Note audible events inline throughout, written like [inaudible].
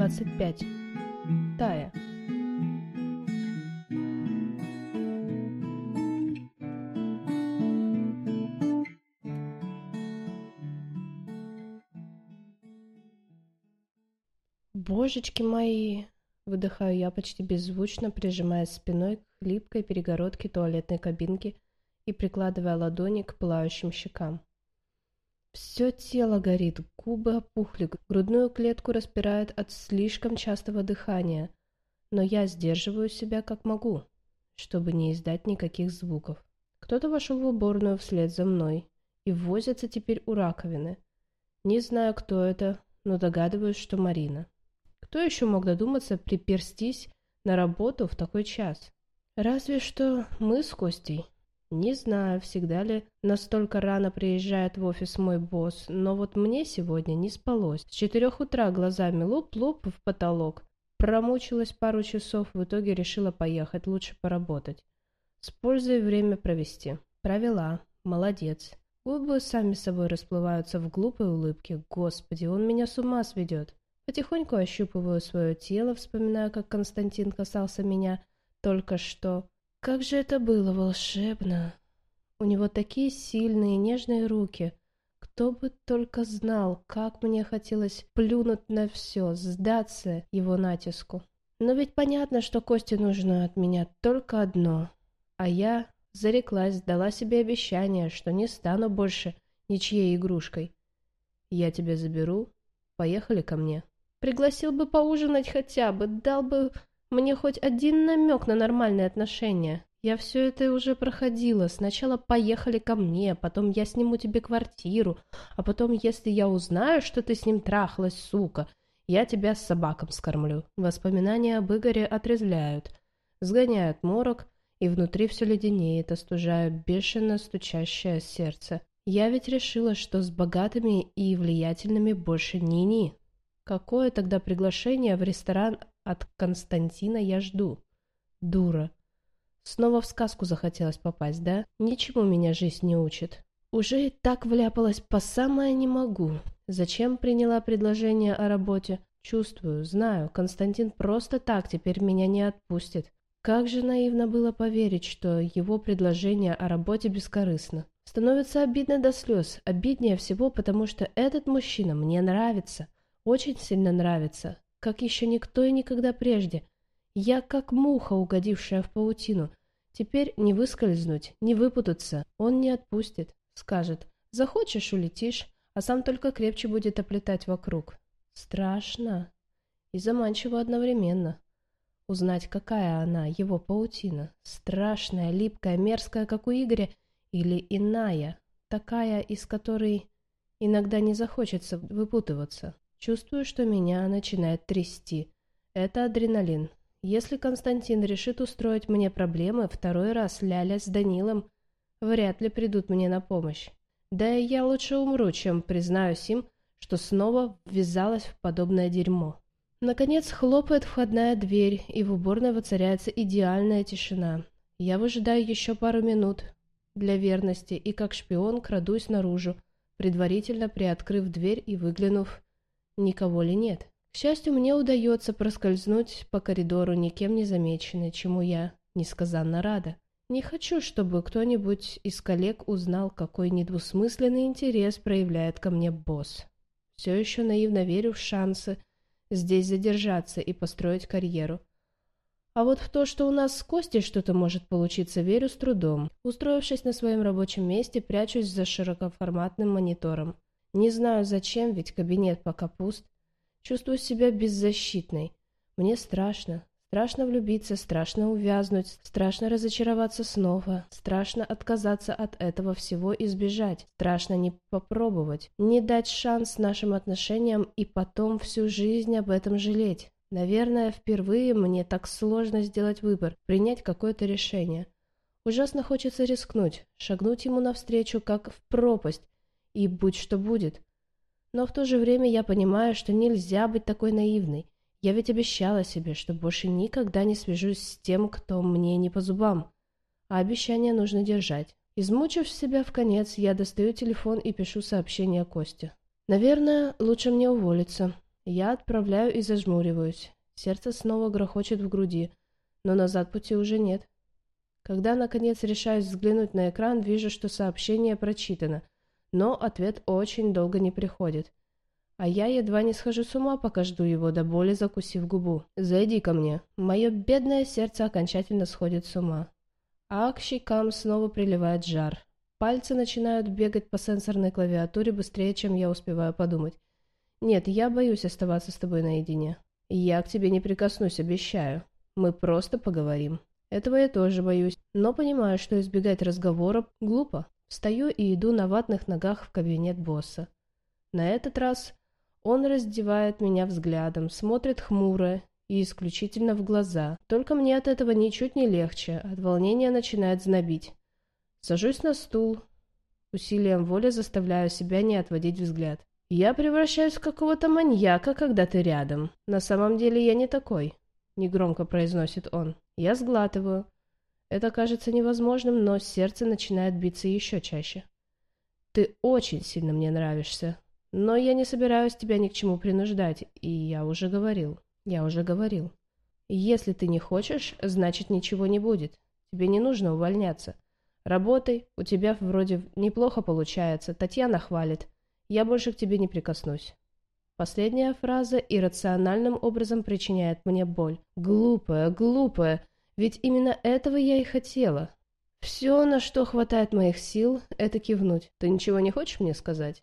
25. Тая. Божечки мои! Выдыхаю я почти беззвучно, прижимаясь спиной к хлипкой перегородке туалетной кабинки и прикладывая ладони к пылающим щекам. Все тело горит, губы опухли, грудную клетку распирает от слишком частого дыхания, но я сдерживаю себя как могу, чтобы не издать никаких звуков. Кто-то вошел в уборную вслед за мной и возится теперь у раковины. Не знаю, кто это, но догадываюсь, что Марина. Кто еще мог додуматься приперстись на работу в такой час? Разве что мы с Костей. Не знаю, всегда ли настолько рано приезжает в офис мой босс, но вот мне сегодня не спалось. С четырех утра глазами луп-луп в потолок. Промучилась пару часов, в итоге решила поехать, лучше поработать. С пользой время провести. Провела. Молодец. Губы сами собой расплываются в глупой улыбке. Господи, он меня с ума сведет. Потихоньку ощупываю свое тело, вспоминая, как Константин касался меня только что. Как же это было волшебно! У него такие сильные нежные руки. Кто бы только знал, как мне хотелось плюнуть на все, сдаться его натиску. Но ведь понятно, что Косте нужно от меня только одно. А я зареклась, дала себе обещание, что не стану больше ничьей игрушкой. Я тебя заберу, поехали ко мне. Пригласил бы поужинать хотя бы, дал бы мне хоть один намек на нормальные отношения. Я все это уже проходила. Сначала поехали ко мне, потом я сниму тебе квартиру, а потом, если я узнаю, что ты с ним трахалась, сука, я тебя с собаком скормлю. Воспоминания об Игоре отрезвляют, сгоняют морок, и внутри все леденеет, остужая бешено стучащее сердце. Я ведь решила, что с богатыми и влиятельными больше ни-ни. Какое тогда приглашение в ресторан от Константина я жду. Дура. Снова в сказку захотелось попасть, да? Ничему меня жизнь не учит. Уже и так вляпалась по самое не могу. Зачем приняла предложение о работе? Чувствую, знаю, Константин просто так теперь меня не отпустит. Как же наивно было поверить, что его предложение о работе бескорыстно. Становится обидно до слез, обиднее всего, потому что этот мужчина мне нравится, очень сильно нравится, как еще никто и никогда прежде. Я как муха, угодившая в паутину. Теперь не выскользнуть, не выпутаться. Он не отпустит. Скажет, захочешь – улетишь, а сам только крепче будет оплетать вокруг. Страшно и заманчиво одновременно. Узнать, какая она, его паутина. Страшная, липкая, мерзкая, как у Игоря, или иная, такая, из которой иногда не захочется выпутываться. Чувствую, что меня начинает трясти. Это адреналин. Если Константин решит устроить мне проблемы, второй раз Ляля с Данилом вряд ли придут мне на помощь. Да и я лучше умру, чем признаюсь им, что снова ввязалась в подобное дерьмо. Наконец хлопает входная дверь, и в уборной воцаряется идеальная тишина. Я выжидаю еще пару минут для верности и как шпион крадусь наружу, предварительно приоткрыв дверь и выглянув никого ли нет. К счастью, мне удается проскользнуть по коридору никем не замеченной, чему я несказанно рада. Не хочу, чтобы кто-нибудь из коллег узнал, какой недвусмысленный интерес проявляет ко мне босс. Все еще наивно верю в шансы здесь задержаться и построить карьеру. А вот в то, что у нас с Костей что-то может получиться, верю с трудом. Устроившись на своем рабочем месте, прячусь за широкоформатным монитором. Не знаю зачем, ведь кабинет пока пуст. Чувствую себя беззащитной. Мне страшно. Страшно влюбиться, страшно увязнуть, страшно разочароваться снова, страшно отказаться от этого всего и сбежать, страшно не попробовать, не дать шанс нашим отношениям и потом всю жизнь об этом жалеть. Наверное, впервые мне так сложно сделать выбор, принять какое-то решение. Ужасно хочется рискнуть, шагнуть ему навстречу, как в пропасть, и будь что будет. Но в то же время я понимаю, что нельзя быть такой наивной. Я ведь обещала себе, что больше никогда не свяжусь с тем, кто мне не по зубам. А обещание нужно держать. Измучив себя в конец, я достаю телефон и пишу сообщение Косте. Наверное, лучше мне уволиться. Я отправляю и зажмуриваюсь. Сердце снова грохочет в груди, но назад пути уже нет. Когда, наконец, решаюсь взглянуть на экран, вижу, что сообщение прочитано, но ответ очень долго не приходит. А я едва не схожу с ума, пока жду его, до боли закусив губу. «Зайди ко мне». Мое бедное сердце окончательно сходит с ума. А к щекам снова приливает жар. Пальцы начинают бегать по сенсорной клавиатуре быстрее, чем я успеваю подумать. «Нет, я боюсь оставаться с тобой наедине. Я к тебе не прикоснусь, обещаю. Мы просто поговорим». Этого я тоже боюсь, но понимаю, что избегать разговора глупо. Встаю и иду на ватных ногах в кабинет босса. На этот раз он раздевает меня взглядом, смотрит хмуро и исключительно в глаза. Только мне от этого ничуть не легче, от волнения начинает знобить. Сажусь на стул, усилием воли заставляю себя не отводить взгляд. Я превращаюсь в какого-то маньяка, когда ты рядом. На самом деле я не такой, негромко произносит он. Я сглатываю. Это кажется невозможным, но сердце начинает биться еще чаще. Ты очень сильно мне нравишься. Но я не собираюсь тебя ни к чему принуждать, и я уже говорил. Я уже говорил. Если ты не хочешь, значит ничего не будет. Тебе не нужно увольняться. Работай, у тебя вроде неплохо получается, Татьяна хвалит. Я больше к тебе не прикоснусь. Последняя фраза иррациональным образом причиняет мне боль. Глупая, глупая, ведь именно этого я и хотела. Все, на что хватает моих сил, это кивнуть. Ты ничего не хочешь мне сказать?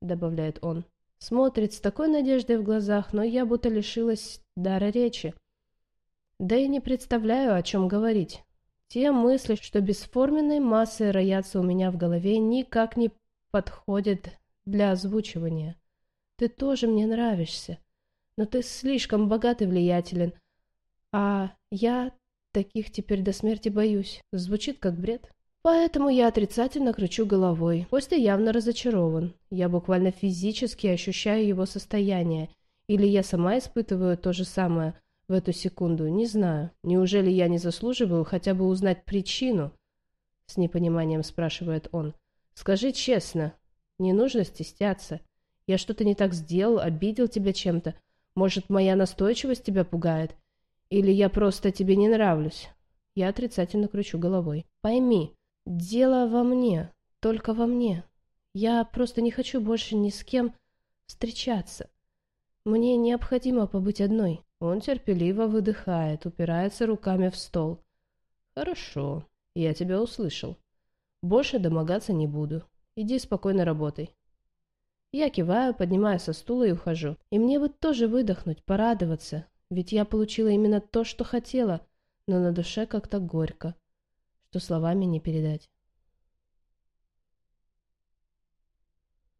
Добавляет он. Смотрит с такой надеждой в глазах, но я будто лишилась дара речи. Да и не представляю, о чем говорить. Те мысли, что бесформенной массой роятся у меня в голове, никак не подходят для озвучивания. Ты тоже мне нравишься, но ты слишком богат и влиятелен, а я Таких теперь до смерти боюсь. Звучит как бред. Поэтому я отрицательно кручу головой. Костя явно разочарован. Я буквально физически ощущаю его состояние. Или я сама испытываю то же самое в эту секунду. Не знаю. Неужели я не заслуживаю хотя бы узнать причину? С непониманием спрашивает он. Скажи честно. Не нужно стесняться. Я что-то не так сделал, обидел тебя чем-то. Может, моя настойчивость тебя пугает? Или я просто тебе не нравлюсь?» Я отрицательно кручу головой. «Пойми, дело во мне, только во мне. Я просто не хочу больше ни с кем встречаться. Мне необходимо побыть одной». Он терпеливо выдыхает, упирается руками в стол. «Хорошо, я тебя услышал. Больше домогаться не буду. Иди спокойно работай». Я киваю, поднимаю со стула и ухожу. И мне бы тоже выдохнуть, порадоваться, ведь я получила именно то, что хотела, но на душе как-то горько, что словами не передать.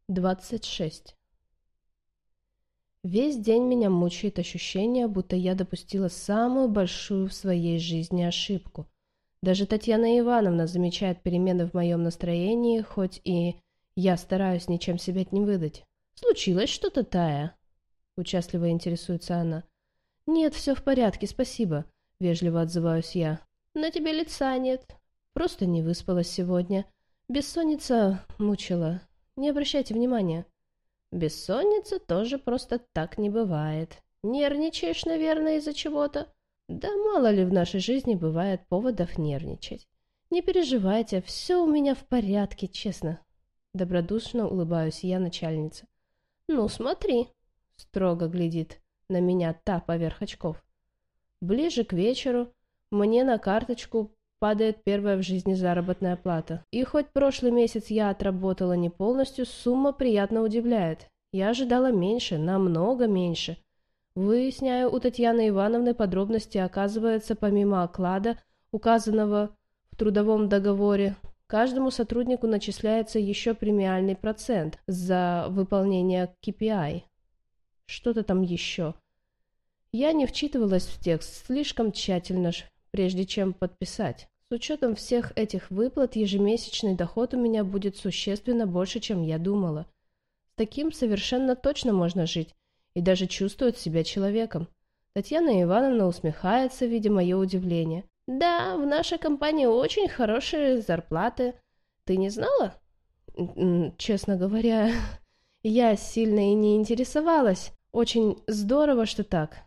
26. Весь день меня мучает ощущение, будто я допустила самую большую в своей жизни ошибку. Даже Татьяна Ивановна замечает перемены в моем настроении, хоть и я стараюсь ничем себя не выдать. «Случилось что-то, Тая?» — участливо интересуется она. «Нет, все в порядке, спасибо», — вежливо отзываюсь я. «На тебе лица нет. Просто не выспалась сегодня. Бессонница мучила. Не обращайте внимания». «Бессонница тоже просто так не бывает. Нервничаешь, наверное, из-за чего-то?» «Да мало ли в нашей жизни бывает поводов нервничать. Не переживайте, все у меня в порядке, честно». Добродушно улыбаюсь я начальнице. «Ну, смотри», — строго глядит на меня та поверх очков. Ближе к вечеру мне на карточку падает первая в жизни заработная плата. И хоть прошлый месяц я отработала не полностью, сумма приятно удивляет. Я ожидала меньше, намного меньше. Выясняю у Татьяны Ивановны подробности, оказывается, помимо оклада, указанного в трудовом договоре, каждому сотруднику начисляется еще премиальный процент за выполнение KPI. Что-то там еще. Я не вчитывалась в текст слишком тщательно, прежде чем подписать. С учетом всех этих выплат ежемесячный доход у меня будет существенно больше, чем я думала. С таким совершенно точно можно жить и даже чувствовать себя человеком. Татьяна Ивановна усмехается, видя мое удивление. «Да, в нашей компании очень хорошие зарплаты. Ты не знала?» Честно говоря, [laughs] я сильно и не интересовалась. Очень здорово, что так.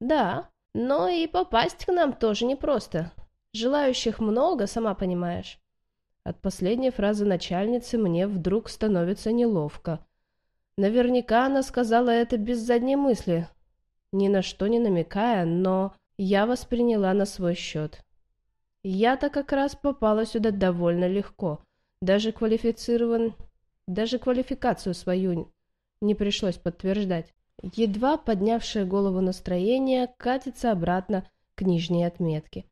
Да, но и попасть к нам тоже непросто. Желающих много, сама понимаешь. От последней фразы начальницы мне вдруг становится неловко. Наверняка она сказала это без задней мысли, ни на что не намекая, но я восприняла на свой счет. Я-то как раз попала сюда довольно легко. Даже квалифицирован... Даже квалификацию свою не пришлось подтверждать. Едва поднявшее голову настроение катится обратно к нижней отметке.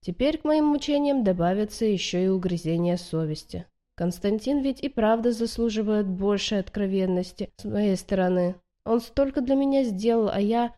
Теперь к моим мучениям добавится еще и угрызение совести. Константин ведь и правда заслуживает большей откровенности с моей стороны. Он столько для меня сделал, а я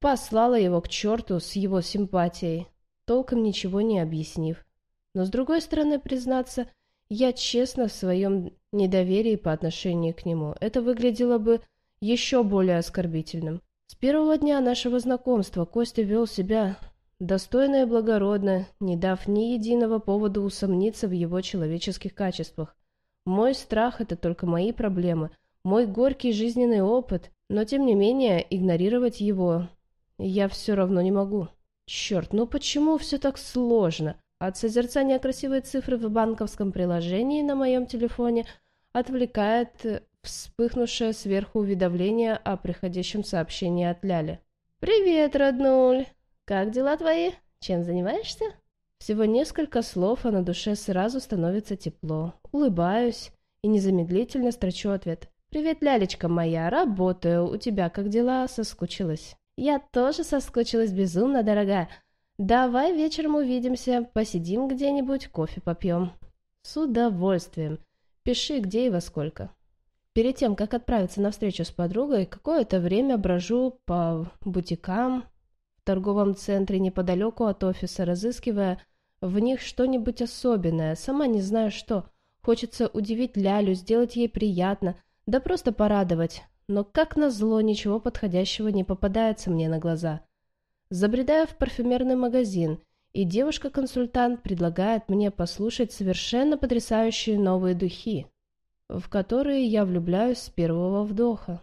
послала его к черту с его симпатией, толком ничего не объяснив. Но с другой стороны, признаться, я честна в своем недоверии по отношению к нему. Это выглядело бы еще более оскорбительным. С первого дня нашего знакомства Костя вел себя достойно и благородно, не дав ни единого повода усомниться в его человеческих качествах. Мой страх — это только мои проблемы, мой горький жизненный опыт, но тем не менее игнорировать его я все равно не могу. Черт, ну почему все так сложно? От созерцания красивой цифры в банковском приложении на моем телефоне отвлекает вспыхнувшее сверху уведомление о приходящем сообщении от Ляли. «Привет, роднуль! Как дела твои? Чем занимаешься?» Всего несколько слов, а на душе сразу становится тепло. Улыбаюсь и незамедлительно строчу ответ. «Привет, лялечка моя, работаю. У тебя как дела?» Соскучилась. «Я тоже соскучилась безумно, дорогая. Давай вечером увидимся, посидим где-нибудь, кофе попьем». «С удовольствием. Пиши, где и во сколько». Перед тем, как отправиться на встречу с подругой, какое-то время брожу по бутикам в торговом центре неподалеку от офиса, разыскивая в них что-нибудь особенное, сама не знаю что. Хочется удивить Лялю, сделать ей приятно, да просто порадовать, но как назло ничего подходящего не попадается мне на глаза. Забредаю в парфюмерный магазин, и девушка-консультант предлагает мне послушать совершенно потрясающие новые духи, в которые я влюбляюсь с первого вдоха.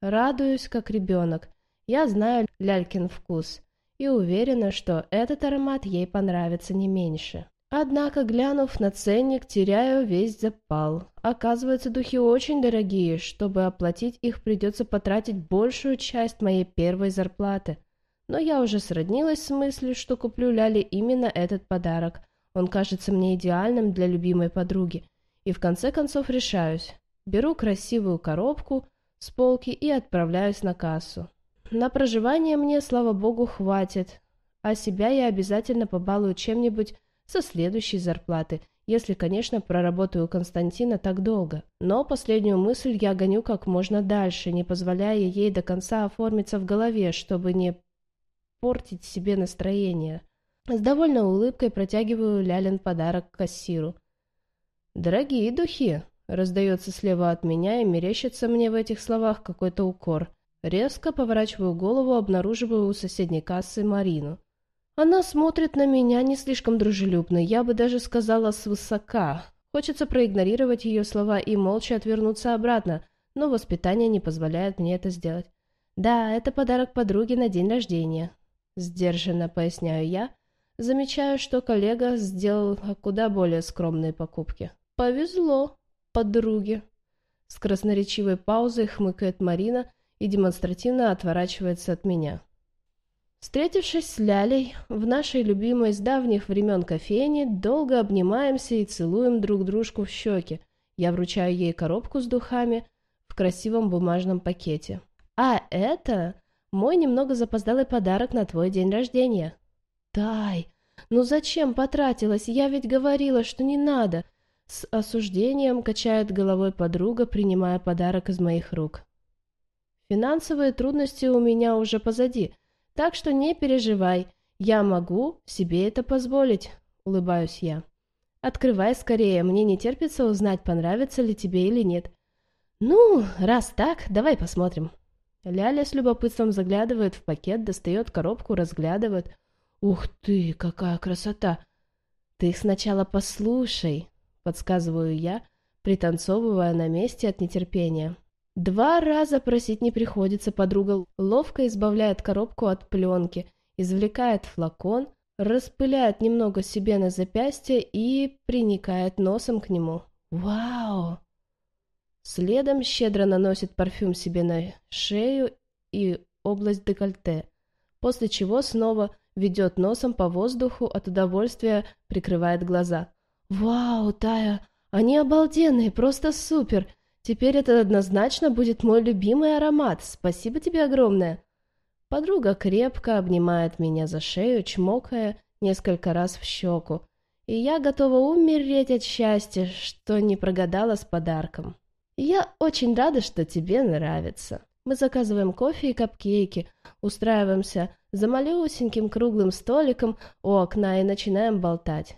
Радуюсь, как ребенок. Я знаю лялькин вкус и уверена, что этот аромат ей понравится не меньше. Однако, глянув на ценник, теряю весь запал. Оказывается, духи очень дорогие. Чтобы оплатить их, придется потратить большую часть моей первой зарплаты. Но я уже сроднилась с мыслью, что куплю Ляле именно этот подарок. Он кажется мне идеальным для любимой подруги. И в конце концов решаюсь. Беру красивую коробку с полки и отправляюсь на кассу. На проживание мне, слава богу, хватит. А себя я обязательно побалую чем-нибудь со следующей зарплаты, если, конечно, проработаю Константина так долго. Но последнюю мысль я гоню как можно дальше, не позволяя ей до конца оформиться в голове, чтобы не портить себе настроение. С довольной улыбкой протягиваю Лялин подарок кассиру. «Дорогие духи!» — раздается слева от меня и мерещится мне в этих словах какой-то укор. Резко поворачиваю голову, обнаруживаю у соседней кассы Марину. Она смотрит на меня не слишком дружелюбно, я бы даже сказала свысока. Хочется проигнорировать ее слова и молча отвернуться обратно, но воспитание не позволяет мне это сделать. «Да, это подарок подруге на день рождения», — сдержанно поясняю я. Замечаю, что коллега сделал куда более скромные покупки. «Повезло, подруге», — с красноречивой паузой хмыкает Марина и демонстративно отворачивается от меня. Встретившись с Лялей в нашей любимой с давних времен кофейне, долго обнимаемся и целуем друг дружку в щеки. Я вручаю ей коробку с духами в красивом бумажном пакете. А это мой немного запоздалый подарок на твой день рождения. Тай, ну зачем потратилась? Я ведь говорила, что не надо. С осуждением качает головой подруга, принимая подарок из моих рук. Финансовые трудности у меня уже позади – так что не переживай, я могу себе это позволить, улыбаюсь я. Открывай скорее, мне не терпится узнать, понравится ли тебе или нет. Ну, раз так, давай посмотрим. Ляля с любопытством заглядывает в пакет, достает коробку, разглядывает. Ух ты, какая красота! Ты их сначала послушай, подсказываю я, пританцовывая на месте от нетерпения. Два раза просить не приходится, подруга ловко избавляет коробку от пленки, извлекает флакон, распыляет немного себе на запястье и приникает носом к нему. Вау! Следом щедро наносит парфюм себе на шею и область декольте, после чего снова ведет носом по воздуху, от удовольствия прикрывает глаза. «Вау, Тая, они обалденные, просто супер! Теперь это однозначно будет мой любимый аромат, спасибо тебе огромное!» Подруга крепко обнимает меня за шею, чмокая несколько раз в щеку, и я готова умереть от счастья, что не прогадала с подарком. Я очень рада, что тебе нравится. Мы заказываем кофе и капкейки, устраиваемся за малюсеньким круглым столиком у окна и начинаем болтать.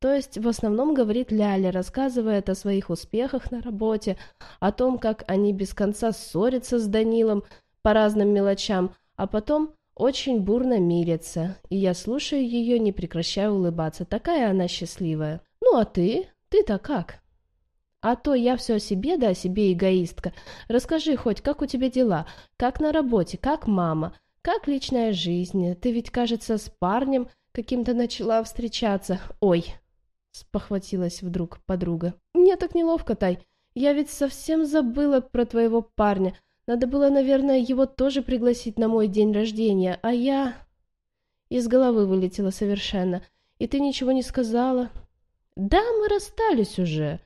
То есть в основном говорит Ляля, рассказывает о своих успехах на работе, о том, как они без конца ссорятся с Данилом по разным мелочам, а потом очень бурно мирятся, и я слушаю ее, не прекращая улыбаться. Такая она счастливая. Ну а ты? Ты-то как? А то я все о себе, да о себе эгоистка. Расскажи хоть, как у тебя дела? Как на работе? Как мама? Как личная жизнь? Ты ведь, кажется, с парнем каким-то начала встречаться. Ой, спохватилась вдруг подруга. Мне так неловко, Тай. Я ведь совсем забыла про твоего парня. Надо было, наверное, его тоже пригласить на мой день рождения, а я... Из головы вылетела совершенно. И ты ничего не сказала? Да, мы расстались уже.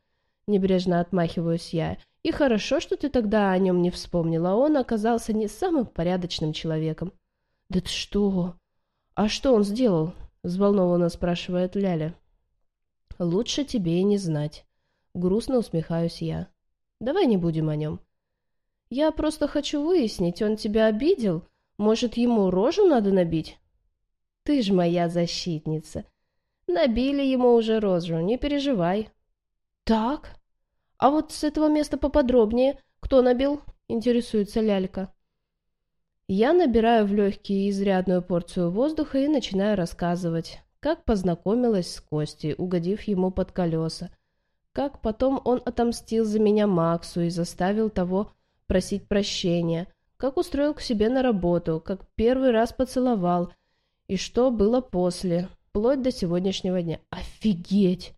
Небрежно отмахиваюсь я. И хорошо, что ты тогда о нем не вспомнила. Он оказался не самым порядочным человеком. Да ты что? А что он сделал? Взволнованно спрашивает Ляля. Лучше тебе и не знать. Грустно усмехаюсь я. Давай не будем о нем. Я просто хочу выяснить, он тебя обидел? Может, ему рожу надо набить? Ты ж моя защитница. Набили ему уже рожу, не переживай. Так? А вот с этого места поподробнее. Кто набил? Интересуется лялька. Я набираю в легкие изрядную порцию воздуха и начинаю рассказывать, как познакомилась с Костей, угодив ему под колеса, как потом он отомстил за меня Максу и заставил того просить прощения, как устроил к себе на работу, как первый раз поцеловал, и что было после, вплоть до сегодняшнего дня. Офигеть!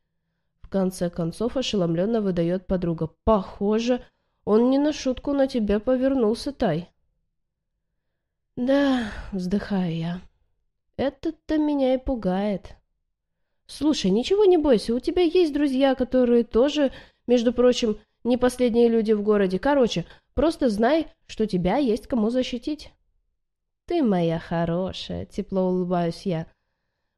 Конце концов ошеломленно выдает подруга. «Похоже, он не на шутку на тебя повернулся, Тай». «Да», — вздыхаю я, — «это-то меня и пугает». «Слушай, ничего не бойся, у тебя есть друзья, которые тоже, между прочим, не последние люди в городе. Короче, просто знай, что тебя есть кому защитить». «Ты моя хорошая», — тепло улыбаюсь я.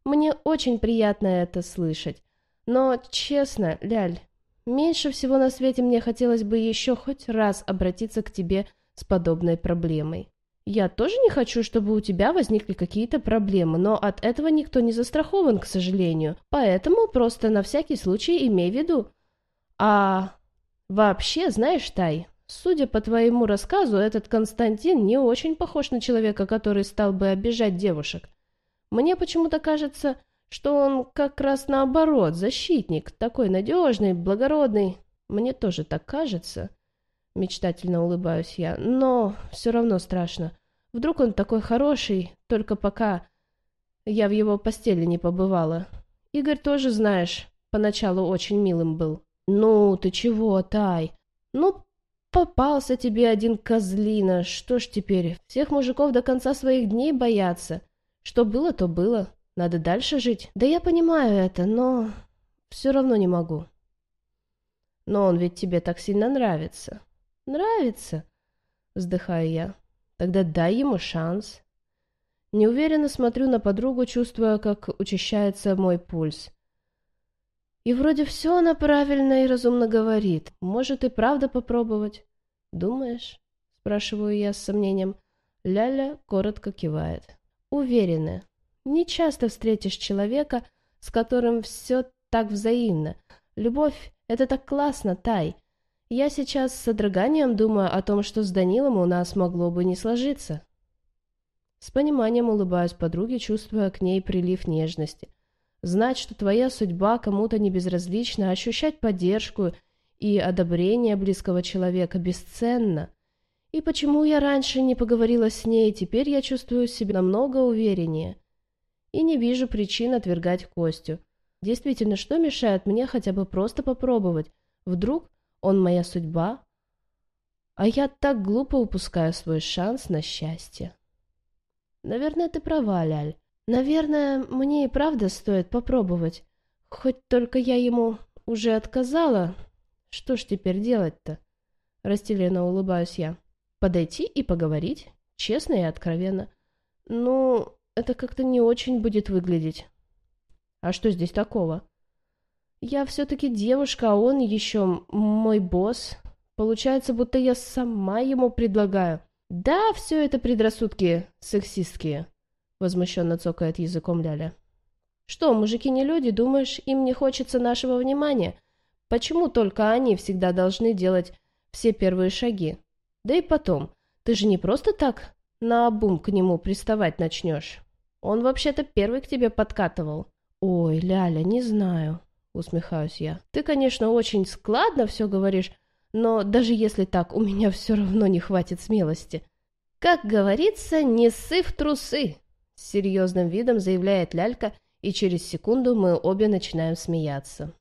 «Мне очень приятно это слышать. Но, честно, Ляль, меньше всего на свете мне хотелось бы еще хоть раз обратиться к тебе с подобной проблемой. Я тоже не хочу, чтобы у тебя возникли какие-то проблемы, но от этого никто не застрахован, к сожалению. Поэтому просто на всякий случай имей в виду. А вообще, знаешь, Тай, судя по твоему рассказу, этот Константин не очень похож на человека, который стал бы обижать девушек. Мне почему-то кажется, что он как раз наоборот, защитник, такой надежный, благородный. Мне тоже так кажется. Мечтательно улыбаюсь я, но все равно страшно. Вдруг он такой хороший, только пока я в его постели не побывала. Игорь тоже, знаешь, поначалу очень милым был. Ну, ты чего, Тай? Ну, попался тебе один козлина, что ж теперь, всех мужиков до конца своих дней боятся. Что было, то было. Надо дальше жить. Да я понимаю это, но все равно не могу. Но он ведь тебе так сильно нравится. Нравится, вздыхаю я. Тогда дай ему шанс. Неуверенно смотрю на подругу, чувствуя, как учащается мой пульс. И вроде все она правильно и разумно говорит. Может и правда попробовать. Думаешь? Спрашиваю я с сомнением. Ляля коротко кивает. Уверена, не часто встретишь человека, с которым все так взаимно. Любовь — это так классно, Тай. Я сейчас с содроганием думаю о том, что с Данилом у нас могло бы не сложиться. С пониманием улыбаюсь подруге, чувствуя к ней прилив нежности. Знать, что твоя судьба кому-то не безразлична, ощущать поддержку и одобрение близкого человека бесценно. И почему я раньше не поговорила с ней, теперь я чувствую себя намного увереннее. И не вижу причин отвергать Костю. Действительно, что мешает мне хотя бы просто попробовать? Вдруг он моя судьба? А я так глупо упускаю свой шанс на счастье. Наверное, ты права, Ляль. Наверное, мне и правда стоит попробовать. Хоть только я ему уже отказала. Что ж теперь делать-то? Растерянно улыбаюсь я. Подойти и поговорить, честно и откровенно. Ну, это как-то не очень будет выглядеть. А что здесь такого? Я все-таки девушка, а он еще мой босс. Получается, будто я сама ему предлагаю. Да, все это предрассудки сексистские, возмущенно цокает языком Ляля. Что, мужики не люди, думаешь, им не хочется нашего внимания? Почему только они всегда должны делать все первые шаги? Да и потом, ты же не просто так на обум к нему приставать начнешь. Он вообще-то первый к тебе подкатывал. Ой, Ляля, не знаю, усмехаюсь я. Ты, конечно, очень складно все говоришь, но даже если так, у меня все равно не хватит смелости. Как говорится, не ссы в трусы, с серьезным видом заявляет Лялька, и через секунду мы обе начинаем смеяться.